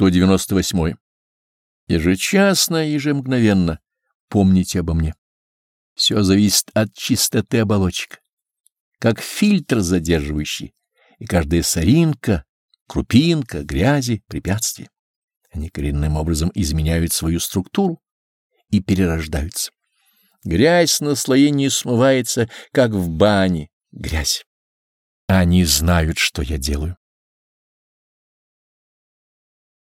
198. Ежечасно, ежемгновенно помните обо мне. Все зависит от чистоты оболочек, как фильтр задерживающий, и каждая соринка, крупинка, грязи, препятствия. Они коренным образом изменяют свою структуру и перерождаются. Грязь на слоении смывается, как в бане грязь. Они знают, что я делаю.